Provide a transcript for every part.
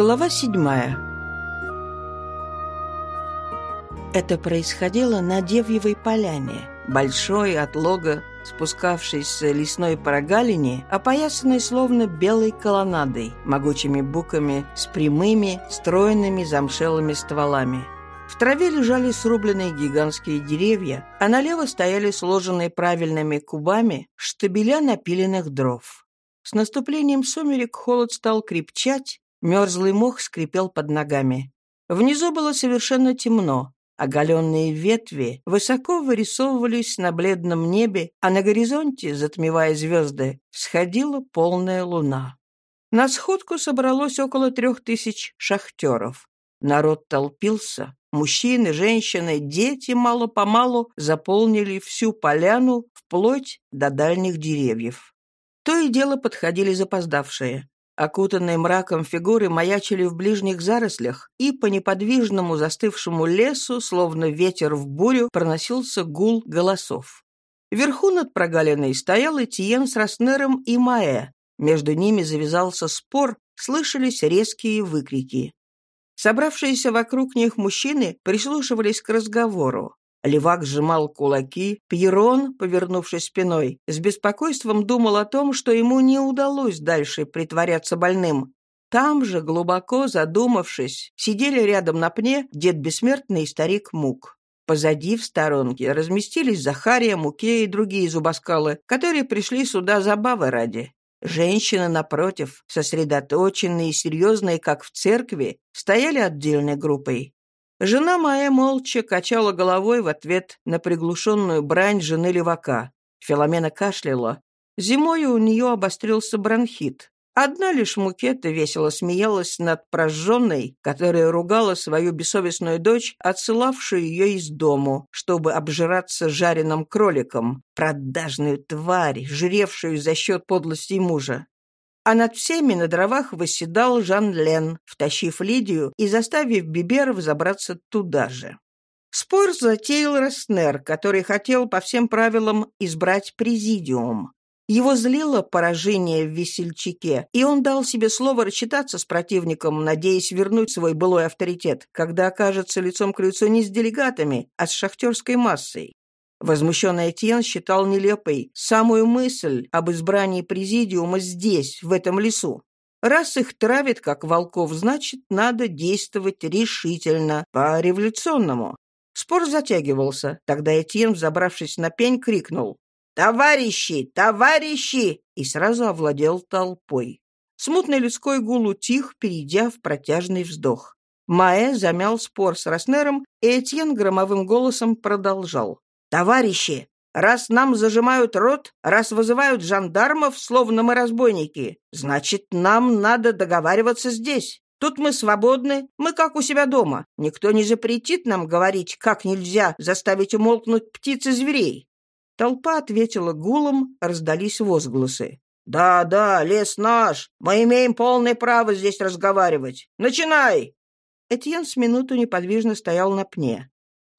Глава седьмая Это происходило на Девьевой поляне, большой от лога, спускавшейся лесной прогалине, опоясанной словно белой колоннадой, могучими буками с прямыми, стройными замшелыми стволами. В траве лежали срубленные гигантские деревья, а налево стояли сложенные правильными кубами штабеля напиленных дров. С наступлением сумерек холод стал крепчать, мерзлый мох скрипел под ногами. Внизу было совершенно темно, оголенные ветви высоко вырисовывались на бледном небе, а на горизонте, затмевая звезды, всходила полная луна. На сходку собралось около трех тысяч шахтеров. Народ толпился, Мужчины, женщины, дети мало-помалу заполнили всю поляну вплоть до дальних деревьев. То и дело подходили запоздавшие. Окутанные мраком фигуры маячили в ближних зарослях, и по неподвижному застывшему лесу, словно ветер в бурю, проносился гул голосов. Вверху над прогалиной стоял Этьен с Роснером и Маэ. Между ними завязался спор, слышались резкие выкрики. Собравшиеся вокруг них мужчины прислушивались к разговору. Левак сжимал кулаки, Пьерон, повернувшись спиной, с беспокойством думал о том, что ему не удалось дальше притворяться больным. Там же, глубоко задумавшись, сидели рядом на пне дед Бессмертный и старик Мук. Позади, в сторонке, разместились Захария, Муке и другие зубоскалы, которые пришли сюда забавы ради. Женщины, напротив, сосредоточенные и серьезные, как в церкви, стояли отдельной группой. Жена моя молча качала головой в ответ на приглушенную брань жены левака. Филомена кашляла. Зимой у нее обострился бронхит. Одна лишь Мукета весело смеялась над прожженной, которая ругала свою бессовестную дочь, отсылавшую ее из дому, чтобы обжираться жареным кроликом, продажную тварь, жревшую за счет подлости мужа. А над всеми на дровах восседал Жан Лен, втащив Лидию и заставив Биберов забраться туда же. Спор затеял Роснер, который хотел по всем правилам избрать президиум. Его злило поражение в весельчаке, и он дал себе слово рассчитаться с противником, надеясь вернуть свой былой авторитет, когда окажется лицом к лицу не с делегатами, а с шахтерской массой. Возмущенный Этьен считал нелепой самую мысль об избрании президиума здесь, в этом лесу. Раз их травят, как волков, значит, надо действовать решительно, по-революционному. Спор затягивался. Тогда Этьен, взобравшись на пень, крикнул. «Товарищи! Товарищи!» и сразу овладел толпой. Смутный людской гул утих, перейдя в протяжный вздох. Маэ замял спор с Роснером, и Этьен громовым голосом продолжал. «Товарищи, раз нам зажимают рот, раз вызывают жандармов, словно мы разбойники, значит, нам надо договариваться здесь. Тут мы свободны, мы как у себя дома. Никто не запретит нам говорить, как нельзя заставить умолкнуть птиц и зверей. Толпа ответила гулом, раздались возгласы. «Да, да, лес наш. Мы имеем полное право здесь разговаривать. Начинай!» Этьен с минуту неподвижно стоял на пне.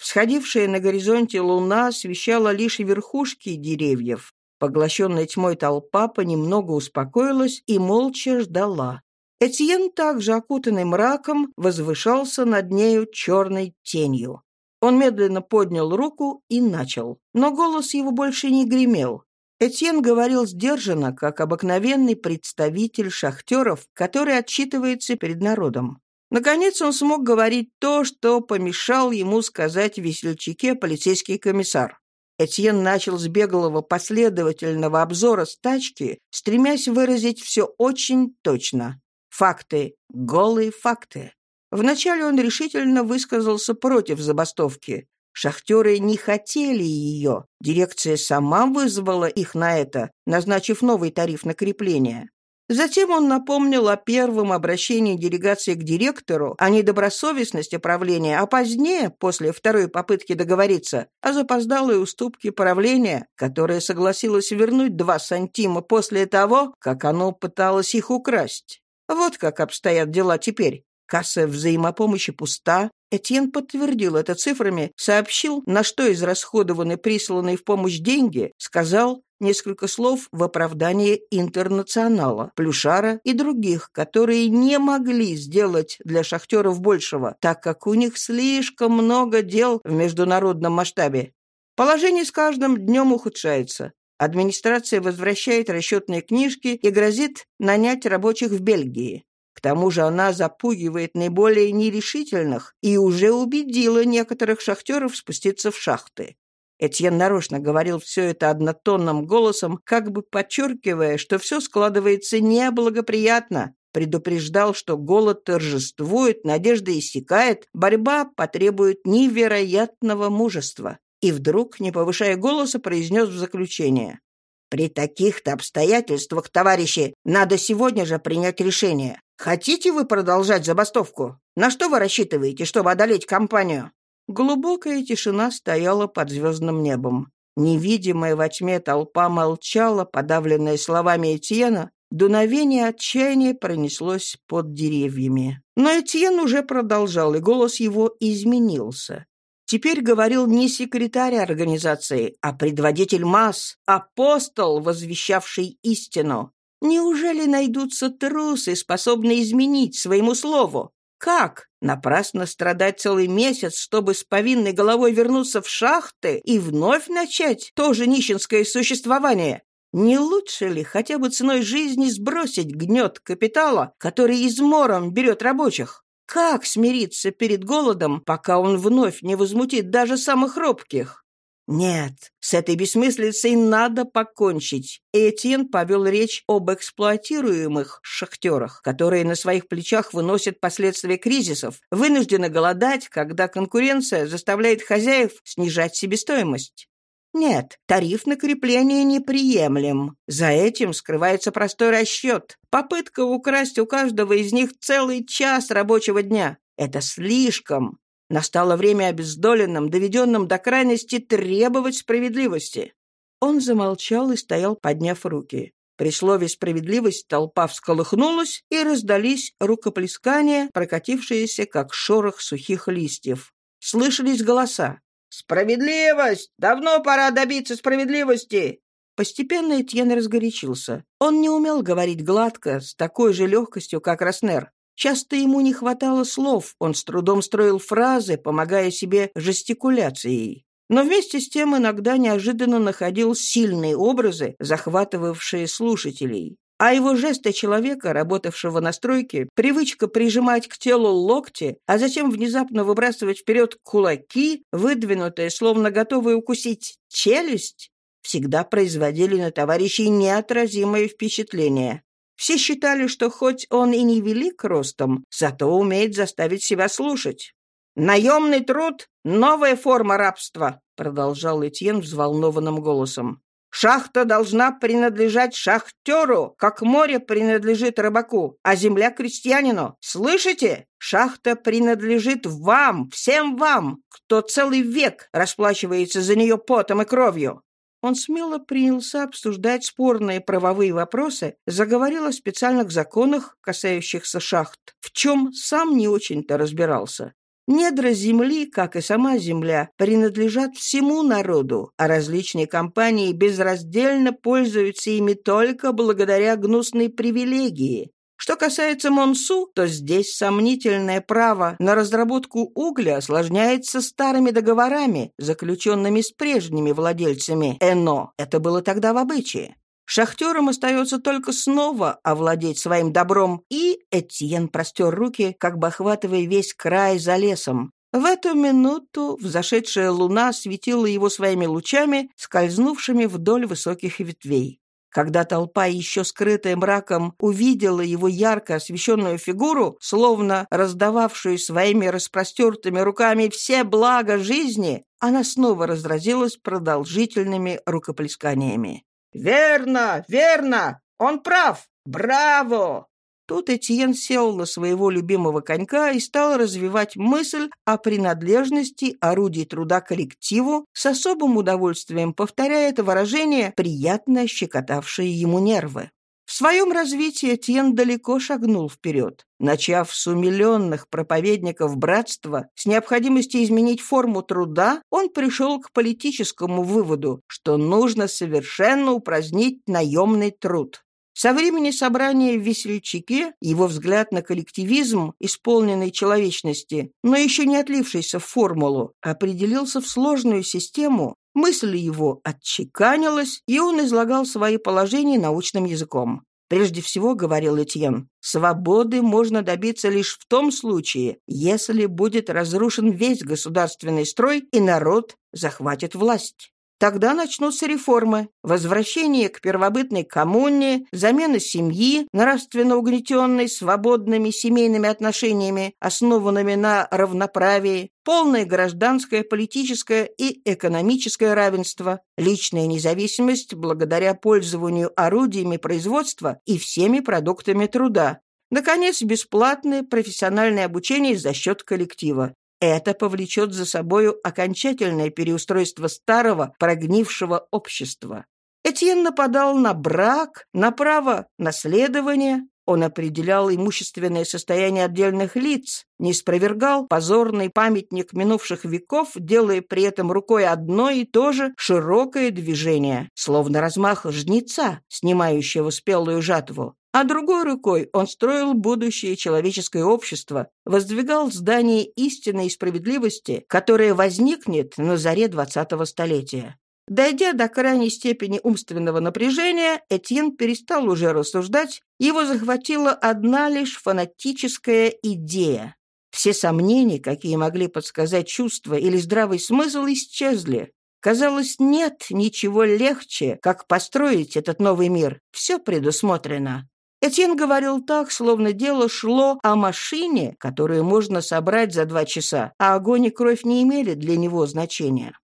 Всходившая на горизонте луна освещала лишь верхушки деревьев. Поглощенная тьмой толпа понемногу успокоилась и молча ждала. Этьен, также окутанный мраком, возвышался над нею черной тенью. Он медленно поднял руку и начал. Но голос его больше не гремел. Этьен говорил сдержанно, как обыкновенный представитель шахтеров, который отчитывается перед народом. Наконец он смог говорить то, что помешал ему сказать весельчаке полицейский комиссар. Этьен начал с беглого последовательного обзора с тачки, стремясь выразить все очень точно. Факты, голые факты. Вначале он решительно высказался против забастовки. Шахтеры не хотели ее. Дирекция сама вызвала их на это, назначив новый тариф на крепление. Затем он напомнил о первом обращении делегации к директору, о недобросовестности правления, а позднее, после второй попытки договориться, о запоздалой уступке правления, которое согласилось вернуть два сантима после того, как оно пыталось их украсть. Вот как обстоят дела теперь. Касса взаимопомощи пуста, Этьен подтвердил это цифрами, сообщил, на что израсходованы присланные в помощь деньги, сказал несколько слов в оправдании интернационала, Плюшара и других, которые не могли сделать для шахтеров большего, так как у них слишком много дел в международном масштабе. Положение с каждым днем ухудшается. Администрация возвращает расчетные книжки и грозит нанять рабочих в Бельгии. К тому же она запугивает наиболее нерешительных и уже убедила некоторых шахтеров спуститься в шахты. Этьен нарочно говорил все это однотонным голосом, как бы подчеркивая, что все складывается неблагоприятно, предупреждал, что голод торжествует, надежда иссякает, борьба потребует невероятного мужества. И вдруг, не повышая голоса, произнес в заключение. «При таких-то обстоятельствах, товарищи, надо сегодня же принять решение. Хотите вы продолжать забастовку? На что вы рассчитываете, чтобы одолеть компанию?» Глубокая тишина стояла под звездным небом. Невидимая во тьме толпа молчала, подавленная словами Этьена, Дуновение отчаяния пронеслось под деревьями. Но Этьен уже продолжал, и голос его изменился. Теперь говорил не секретарь организации, а предводитель масс, апостол, возвещавший истину. Неужели найдутся трусы, способные изменить своему слову? Как? Напрасно страдать целый месяц, чтобы с повинной головой вернуться в шахты и вновь начать тоже нищенское существование? Не лучше ли хотя бы ценой жизни сбросить гнет капитала, который измором берет рабочих? Как смириться перед голодом, пока он вновь не возмутит даже самых робких? Нет, с этой бессмыслицей надо покончить. Этьен повел речь об эксплуатируемых шахтерах, которые на своих плечах выносят последствия кризисов, вынуждены голодать, когда конкуренция заставляет хозяев снижать себестоимость. Нет, тариф на крепление неприемлем. За этим скрывается простой расчет. Попытка украсть у каждого из них целый час рабочего дня. Это слишком. Настало время обездоленным, доведенным до крайности требовать справедливости. Он замолчал и стоял, подняв руки. При слове «справедливость» толпа всколыхнулась, и раздались рукоплескания, прокатившиеся, как шорох сухих листьев. Слышались голоса. «Справедливость! Давно пора добиться справедливости!» Постепенно Этьен разгорячился. Он не умел говорить гладко, с такой же легкостью, как Роснер. Часто ему не хватало слов, он с трудом строил фразы, помогая себе жестикуляцией. Но вместе с тем иногда неожиданно находил сильные образы, захватывавшие слушателей. А его жесты человека, работавшего на стройке, привычка прижимать к телу локти, а затем внезапно выбрасывать вперед кулаки, выдвинутые, словно готовые укусить челюсть, всегда производили на товарищей неотразимое впечатление. Все считали, что хоть он и не велик ростом, зато умеет заставить себя слушать. «Наемный труд — новая форма рабства», — продолжал Этьен взволнованным голосом. «Шахта должна принадлежать шахтеру, как море принадлежит рыбаку, а земля — крестьянину. Слышите? Шахта принадлежит вам, всем вам, кто целый век расплачивается за нее потом и кровью. Он смело принялся обсуждать спорные правовые вопросы, заговорил о специальных законах, касающихся шахт, в чем сам не очень-то разбирался. Недра земли, как и сама земля, принадлежат всему народу, а различные компании безраздельно пользуются ими только благодаря гнусной привилегии, что касается Монсу, то здесь сомнительное право на разработку угля осложняется старыми договорами, заключенными с прежними владельцами Эно. Это было тогда в обычае. Шахтерам остается только снова овладеть своим добром, и Этьен простер руки, как бы охватывая весь край за лесом. В эту минуту взошедшая луна светила его своими лучами, скользнувшими вдоль высоких ветвей. Когда толпа, еще скрытая мраком, увидела его ярко освещенную фигуру, словно раздававшую своими распростертыми руками все блага жизни, она снова разразилась продолжительными рукоплесканиями. «Верно, верно! Он прав! Браво! Тут Этьен сел на своего любимого конька и стал развивать мысль о принадлежности орудий труда коллективу, с особым удовольствием повторяя это выражение, приятно щекотавшее ему нервы. В своем развитии Тьен далеко шагнул вперед. Начав с умиленных проповедников братства с необходимости изменить форму труда, он пришел к политическому выводу, что нужно совершенно упразднить наемный труд. Со времени собрания в Весельчаке его взгляд на коллективизм, исполненный человечности, но еще не отлившийся в формулу, определился в сложную систему, мысль его отчеканилась, и он излагал свои положения научным языком. Прежде всего, говорил Этьен, свободы можно добиться лишь в том случае, если будет разрушен весь государственный строй и народ захватит власть. Тогда начнутся реформы, возвращение к первобытной коммуне, замена семьи, нравственно угнетенной свободными семейными отношениями, основанными на равноправии, полное гражданское, политическое и экономическое равенство, личная независимость благодаря пользованию орудиями производства и всеми продуктами труда, Наконец, бесплатное профессиональное обучение за счет коллектива. Это повлечет за собою окончательное переустройство старого, прогнившего общества. Этьен нападал на брак, на право наследования, он определял имущественное состояние отдельных лиц, не спровергал позорный памятник минувших веков, делая при этом рукой одно и то же широкое движение, словно размах жнеца, снимающего спелую жатву а другой рукой он строил будущее человеческое общество, воздвигал здание истины и справедливости, которое возникнет на заре двадцатого столетия. Дойдя до крайней степени умственного напряжения, Этьен перестал уже рассуждать, его захватила одна лишь фанатическая идея. Все сомнения, какие могли подсказать чувства или здравый смысл, исчезли. Казалось, нет ничего легче, как построить этот новый мир. Все предусмотрено. Этьен говорил так, словно дело шло о машине, которую можно собрать за два часа, а огонь и кровь не имели для него значения.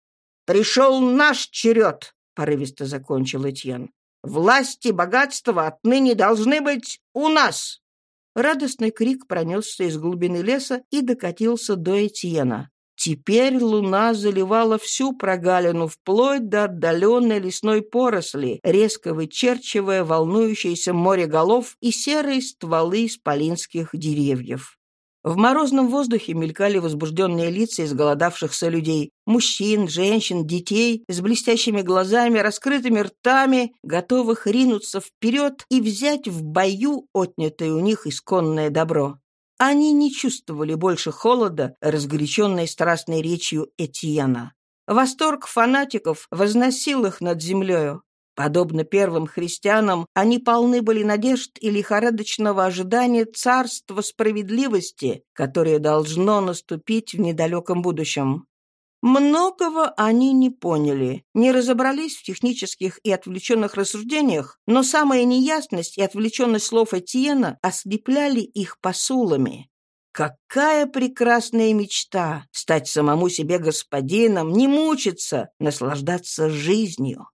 «Пришел наш черед!» — порывисто закончил Этьен. «Власть и богатство отныне должны быть у нас!» Радостный крик пронесся из глубины леса и докатился до Этьена. Теперь луна заливала всю прогалину вплоть до отдаленной лесной поросли, резко вычерчивая волнующееся море голов и серые стволы исполинских деревьев. В морозном воздухе мелькали возбужденные лица изголодавшихся людей, мужчин, женщин, детей, с блестящими глазами, раскрытыми ртами, готовых ринуться вперед и взять в бою отнятое у них исконное добро. Они не чувствовали больше холода, разгоряченной страстной речью Этьена. Восторг фанатиков возносил их над землею. Подобно первым христианам, они полны были надежд и лихорадочного ожидания царства справедливости, которое должно наступить в недалеком будущем. Многого они не поняли, не разобрались в технических и отвлеченных рассуждениях, но самая неясность и отвлеченность слов Этьена ослепляли их посулами. Какая прекрасная мечта — стать самому себе господином, не мучиться, наслаждаться жизнью.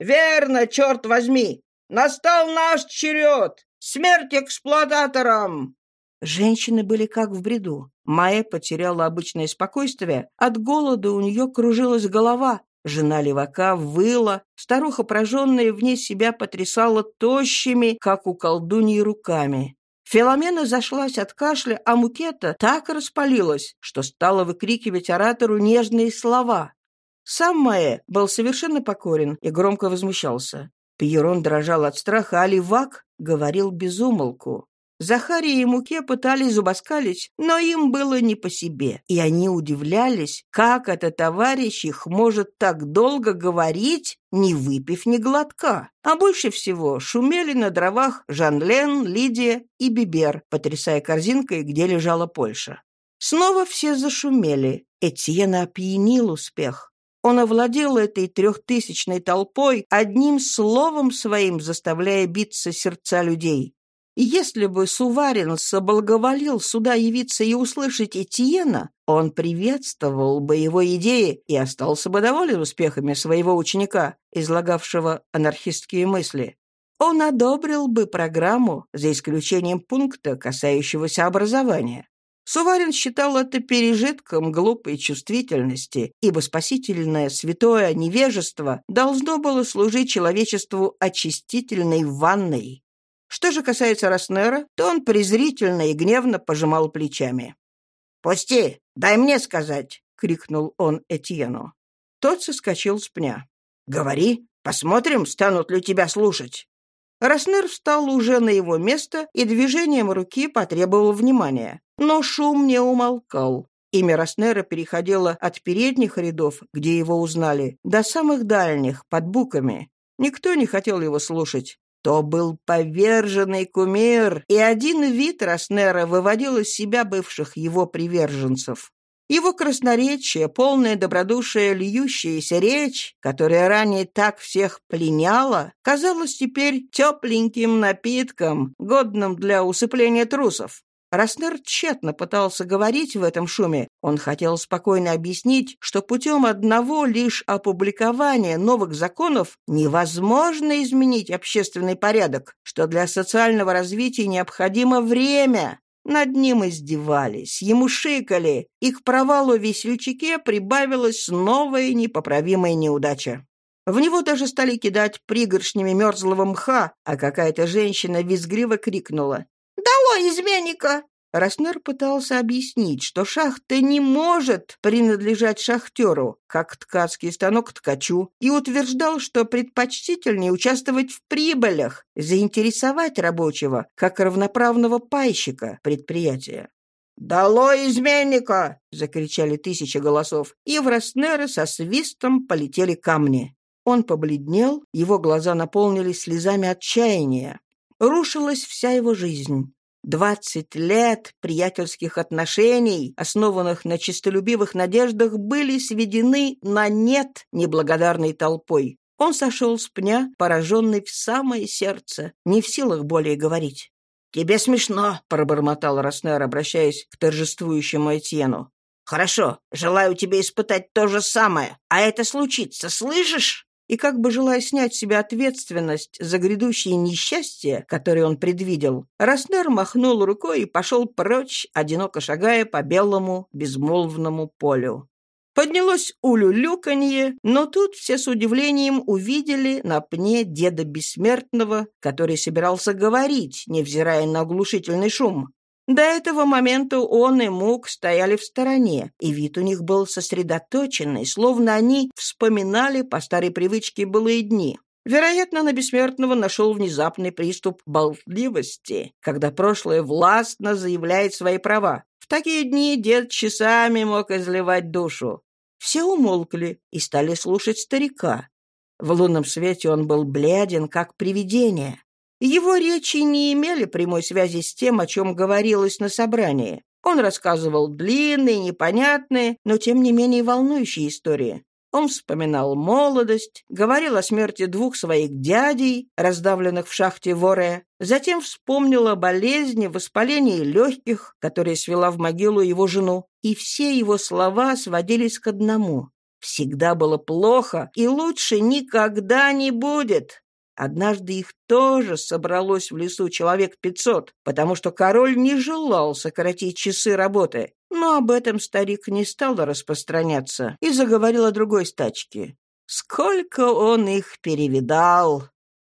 «Верно, черт возьми! Настал наш черед! Смерть эксплуататорам!» Женщины были как в бреду. Майя потеряла обычное спокойствие. От голода у нее кружилась голова. Жена левака выла. Старуха, прожженная вне себя, потрясала тощими, как у колдуньи, руками. Филомена зашлась от кашля, а Мукета так распалилась, что стала выкрикивать оратору нежные слова. Сам Маэ был совершенно покорен и громко возмущался. Пьерон дрожал от страха, а Левак говорил безумолку. Захария и Муке пытались зубоскалить, но им было не по себе, и они удивлялись, как это товарищ их может так долго говорить, не выпив ни глотка. А больше всего шумели на дровах Жан-Лен, Лидия и Бибер, потрясая корзинкой, где лежала Польша. Снова все зашумели. Этьена опьянил успех. Он овладел этой трехтысячной толпой, одним словом своим заставляя биться сердца людей. Если бы Суварин соблаговолил сюда явиться и услышать Этьена, он приветствовал бы его идеи и остался бы доволен успехами своего ученика, излагавшего анархистские мысли. Он одобрил бы программу, за исключением пункта, касающегося образования. Суварин считал это пережитком глупой чувствительности, ибо спасительное святое невежество должно было служить человечеству очистительной ванной. Что же касается Роснера, то он презрительно и гневно пожимал плечами. «Пусти! Дай мне сказать!» — крикнул он Этьену. Тот соскочил с пня. «Говори, посмотрим, станут ли тебя слушать». Роснер встал уже на его место и движением руки потребовал внимания. Но шум не умолкал. Имя Роснера переходило от передних рядов, где его узнали, до самых дальних, под буками. Никто не хотел его слушать. То был поверженный кумир, и один вид Роснера выводил из себя бывших его приверженцев. Его красноречие, полное добродушие, льющаяся речь, которая ранее так всех пленяла, казалось теперь тепленьким напитком, годным для усыпления трусов. Роснер тщетно пытался говорить в этом шуме. Он хотел спокойно объяснить, что путем одного лишь опубликования новых законов невозможно изменить общественный порядок, что для социального развития необходимо время. Над ним издевались, ему шикали, и к провалу весельчаке прибавилась новая непоправимая неудача. В него даже стали кидать пригоршнями мерзлого мха, а какая-то женщина визгливо крикнула «Долой изменника!» Роснер пытался объяснить, что шахта не может принадлежать шахтеру, как ткацкий станок ткачу, и утверждал, что предпочтительнее участвовать в прибылях, заинтересовать рабочего, как равноправного пайщика предприятия. «Долой изменника!» — закричали тысячи голосов, и в Роснера со свистом полетели камни. Он побледнел, его глаза наполнились слезами отчаяния. Рушилась вся его жизнь. Двадцать лет приятельских отношений, основанных на честолюбивых надеждах, были сведены на нет неблагодарной толпой. Он сошел с пня, пораженный в самое сердце, не в силах более говорить. «Тебе смешно», — пробормотал Роснер, обращаясь к торжествующему Этьену. «Хорошо, желаю тебе испытать то же самое, а это случится, слышишь?» И как бы желая снять с себя ответственность за грядущее несчастье, которое он предвидел, Роснер махнул рукой и пошел прочь, одиноко шагая по белому безмолвному полю. Поднялось улюлюканье, но тут все с удивлением увидели на пне деда бессмертного, который собирался говорить, невзирая на оглушительный шум. До этого момента он и Мук стояли в стороне, и вид у них был сосредоточенный, словно они вспоминали по старой привычке былые дни. Вероятно, на бессмертного нашел внезапный приступ болтливости, когда прошлое властно заявляет свои права. В такие дни дед часами мог изливать душу. Все умолкли и стали слушать старика. В лунном свете он был бледен, как привидение. Его речи не имели прямой связи с тем, о чем говорилось на собрании. Он рассказывал длинные, непонятные, но тем не менее волнующие истории. Он вспоминал молодость, говорил о смерти двух своих дядей, раздавленных в шахте Воре, затем вспомнил о болезни, воспалении легких, которая свела в могилу его жену, и все его слова сводились к одному. Всегда было плохо, и лучше никогда не будет. Однажды их тоже собралось в лесу человек пятьсот, потому что король не желал сократить часы работы. Но об этом старик не стал распространяться и заговорил о другой стачке. Сколько он их перевидал!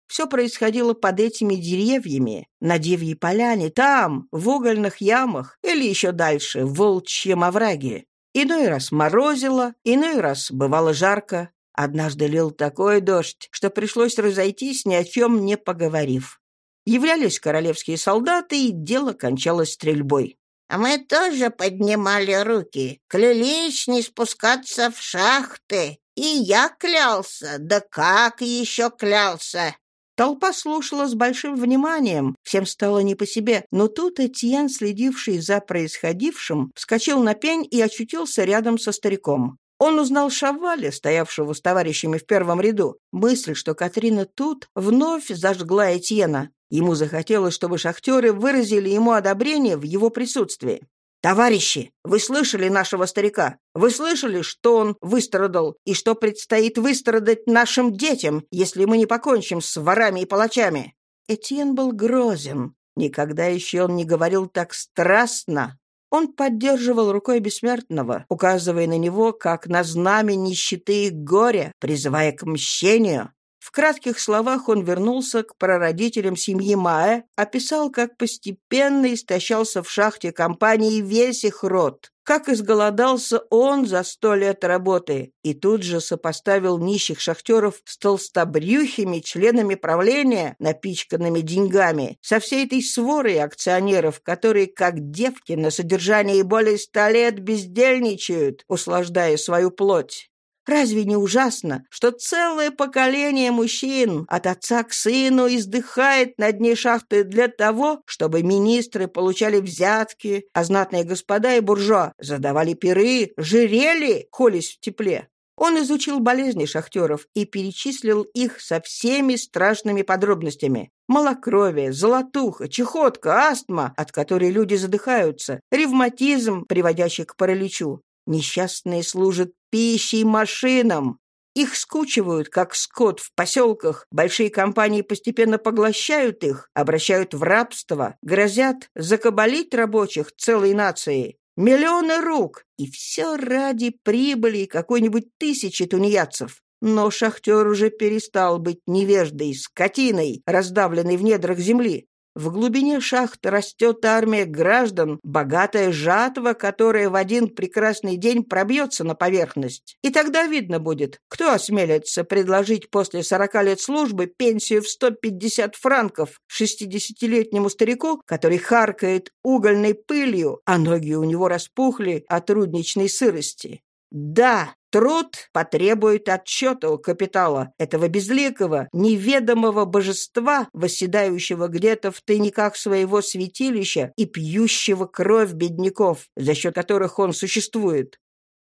Все происходило под этими деревьями, на Девьей поляне, там, в угольных ямах или еще дальше, в Волчьем овраге. Иной раз морозило, иной раз бывало жарко. Однажды лил такой дождь, что пришлось разойтись, ни о чем не поговорив. Являлись королевские солдаты, и дело кончалось стрельбой. А мы тоже поднимали руки, клялись не спускаться в шахты. И я клялся, да как еще клялся!» Толпа слушала с большим вниманием, всем стало не по себе, но тут Этьен, следивший за происходившим, вскочил на пень и очутился рядом со стариком. Он узнал Шаваля, стоявшего с товарищами в первом ряду. Мысль, что Катрина тут, вновь зажгла Этьена. Ему захотелось, чтобы шахтеры выразили ему одобрение в его присутствии. «Товарищи, вы слышали нашего старика? Вы слышали, что он выстрадал и что предстоит выстрадать нашим детям, если мы не покончим с ворами и палачами?» Этьен был грозен. Никогда еще он не говорил так страстно, он поддерживал рукой бессмертного, указывая на него, как на знамя нищеты и горя, призывая к мщению. В кратких словах он вернулся к прародителям семьи Маэ, описал, как постепенно истощался в шахте компании весь их род, как изголодался он за сто лет работы, и тут же сопоставил нищих шахтеров с толстобрюхими членами правления, напичканными деньгами, со всей этой сворой акционеров, которые, как девки на содержании более ста лет бездельничают, услаждая свою плоть. Разве не ужасно, что целое поколение мужчин от отца к сыну издыхает на дне шахты для того, чтобы министры получали взятки, а знатные господа и буржуа задавали пиры, жирели, холись в тепле? Он изучил болезни шахтеров и перечислил их со всеми страшными подробностями. Малокровие, золотуха, чехотка, астма, от которой люди задыхаются, ревматизм, приводящий к параличу. Несчастные служат пищей машинам. Их скучивают, как скот в поселках, большие компании постепенно поглощают их, обращают в рабство, грозят закабалить рабочих целой нации. Миллионы рук, и все ради прибыли какой-нибудь тысячи тунеядцев. Но шахтер уже перестал быть невеждой, скотиной, раздавленной в недрах земли. В глубине шахт растет армия граждан, богатая жатва, которая в один прекрасный день пробьется на поверхность. И тогда видно будет, кто осмелится предложить после 40 лет службы пенсию в 150 франков 60-летнему старику, который харкает угольной пылью, а ноги у него распухли от рудничной сырости. Да, Труд потребует отчета у капитала, этого безликого, неведомого божества, восседающего где-то в тайниках своего святилища и пьющего кровь бедняков, за счет которых он существует.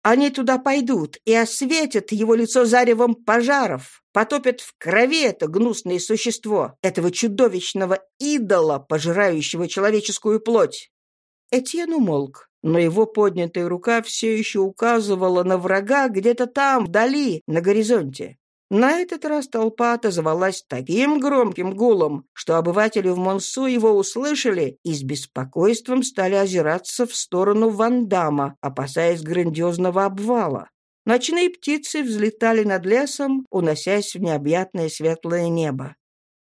Они туда пойдут и осветят его лицо заревом пожаров, потопят в крови это гнусное существо, этого чудовищного идола, пожирающего человеческую плоть. Этьен умолк. Но его поднятая рука все еще указывала на врага где-то там, вдали, на горизонте. На этот раз толпа отозвалась таким громким гулом, что обыватели в Монсу его услышали и с беспокойством стали озираться в сторону Вандама, опасаясь грандиозного обвала. Ночные птицы взлетали над лесом, уносясь в необъятное светлое небо.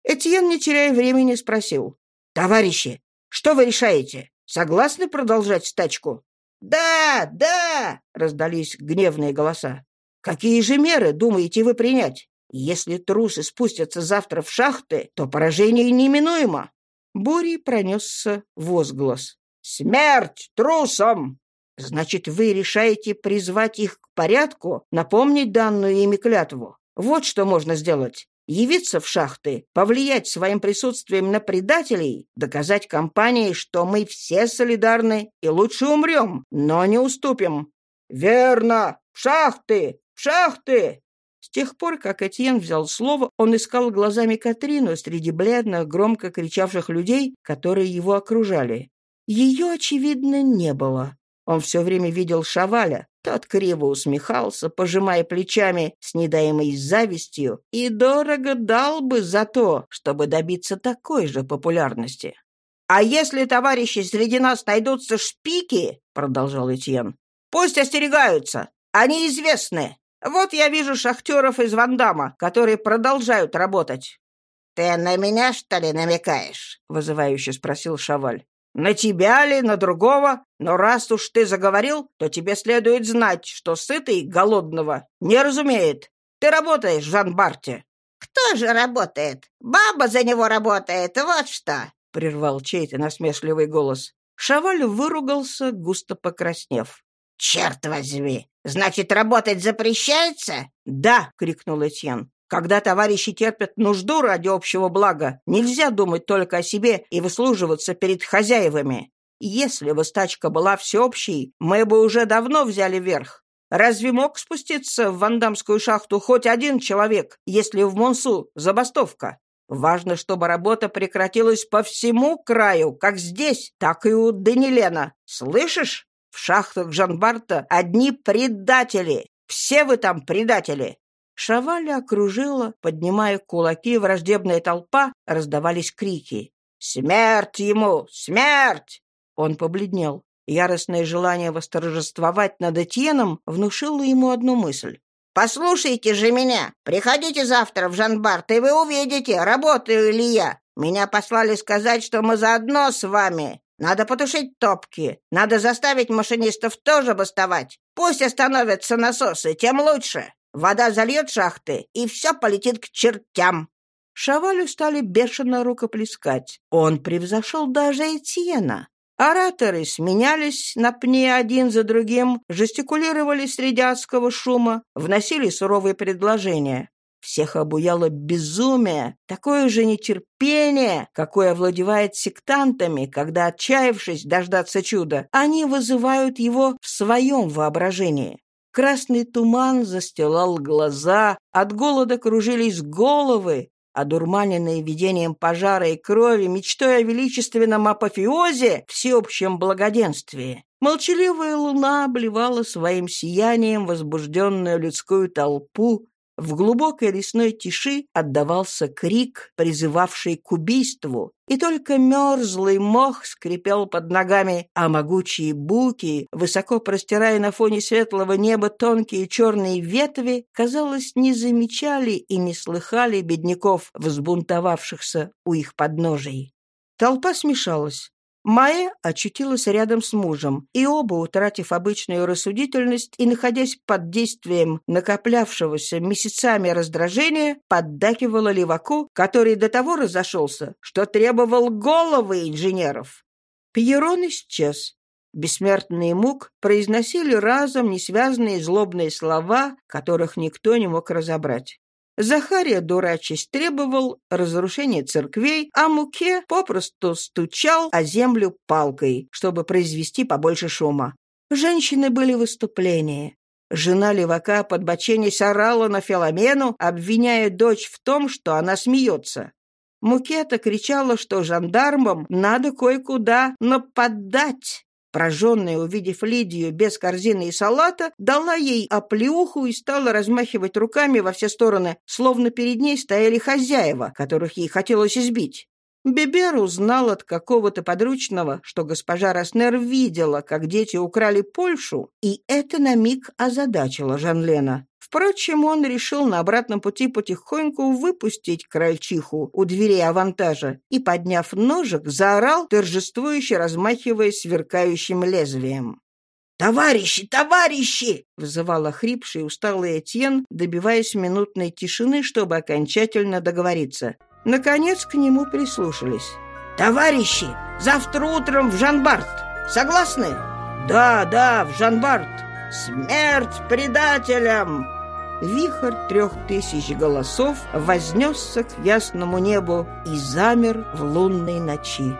Этьен, не теряя времени, спросил. «Товарищи, что вы решаете? Согласны продолжать стачку?» «Да, да!» — раздались гневные голоса. «Какие же меры думаете вы принять? Если трусы спустятся завтра в шахты, то поражение неминуемо!» Бурей пронесся возглас. «Смерть трусам!» «Значит, вы решаете призвать их к порядку, напомнить данную ими клятву? Вот что можно сделать явиться в шахты, повлиять своим присутствием на предателей, доказать компании, что мы все солидарны и лучше умрем, но не уступим. «Верно! В шахты! В шахты!» С тех пор, как Этьен взял слово, он искал глазами Катрину среди бледных, громко кричавших людей, которые его окружали. Ее, очевидно, не было. Он все время видел Шаваля. Тот криво усмехался, пожимая плечами с недаемой завистью, и дорого дал бы за то, чтобы добиться такой же популярности. «А если, товарищи, среди нас найдутся шпики, — продолжал Этьен, — пусть остерегаются, они известны. Вот я вижу шахтеров из Вандама, которые продолжают работать». «Ты на меня, что ли, намекаешь?» — вызывающе спросил Шаваль. На тебя ли, на другого? Но раз уж ты заговорил, то тебе следует знать, что сытый голодного не разумеет. Ты работаешь в Жанбарте». «Кто же работает? Баба за него работает, вот что!» — прервал чей-то насмешливый голос. Шаваль выругался, густо покраснев. «Черт возьми! Значит, работать запрещается?» «Да!» — крикнул Этьен. Когда товарищи терпят нужду ради общего блага, нельзя думать только о себе и выслуживаться перед хозяевами. Если бы стачка была всеобщей, мы бы уже давно взяли верх. Разве мог спуститься в Вандамскую шахту хоть один человек, если в Монсу забастовка? Важно, чтобы работа прекратилась по всему краю, как здесь, так и у Данилена. Слышишь? В шахтах Жанбарта одни предатели. Все вы там предатели. Шаваля окружила, поднимая кулаки, враждебная толпа, раздавались крики. «Смерть ему! Смерть!» Он побледнел. Яростное желание восторжествовать над Этьеном внушило ему одну мысль. Послушайте же меня. Приходите завтра в Жанбарт, и вы увидите, работаю ли я. Меня послали сказать, что мы заодно с вами. Надо потушить топки. Надо заставить машинистов тоже бастовать. Пусть остановятся насосы, тем лучше. Вода зальет шахты, и все полетит к чертям. Шавалю стали бешено рукоплескать. Он превзошел даже Этьена. Ораторы сменялись на пне один за другим, жестикулировали среди адского шума, вносили суровые предложения. Всех обуяло безумие, такое же нетерпение, какое овладевает сектантами, когда, отчаявшись дождаться чуда, они вызывают его в своем воображении. Красный туман застилал глаза, от голода кружились головы, Одурманенные видением пожара и крови, мечтой о величественном апофеозе, всеобщем благоденствии. Молчаливая луна обливала своим сиянием возбужденную людскую толпу, в глубокой лесной тиши отдавался крик, призывавший к убийству, и только мерзлый мох скрипел под ногами, а могучие буки, высоко простирая на фоне светлого неба тонкие черные ветви, казалось, не замечали и не слыхали бедняков, взбунтовавшихся у их подножий. Толпа смешалась. Майя очутилась рядом с мужем, и оба, утратив обычную рассудительность и находясь под действием накоплявшегося месяцами раздражения, поддакивала леваку, который до того разошелся, что требовал головы инженеров. Пьерон исчез. Бессмертные мук произносили разом несвязные злобные слова, которых никто не мог разобрать. Захария, дурачись, требовал разрушения церквей, а Муке попросту стучал о землю палкой, чтобы произвести побольше шума. Женщины были в выступлении. Жена левака подбоченясь орала на Филомену, обвиняя дочь в том, что она смеется. Мукета кричала, что жандармам надо кое-куда нападать. Прожженная, увидев Лидию без корзины и салата, дала ей оплеуху и стала размахивать руками во все стороны, словно перед ней стояли хозяева, которых ей хотелось избить. Бебер узнал от какого-то подручного, что госпожа Роснер видела, как дети украли Польшу, и это на миг озадачило Жанлена. Впрочем, он решил на обратном пути потихоньку выпустить крольчиху у дверей авантажа и, подняв ножик, заорал, торжествующе размахивая сверкающим лезвием. «Товарищи, товарищи!» — взывал охрипший усталый Этьен, добиваясь минутной тишины, чтобы окончательно договориться. Наконец к нему прислушались. «Товарищи, завтра утром в Жанбарт. Согласны?» «Да, да, в Жанбарт. Смерть предателям!» Вихрь трех тысяч голосов вознесся к ясному небу и замер в лунной ночи.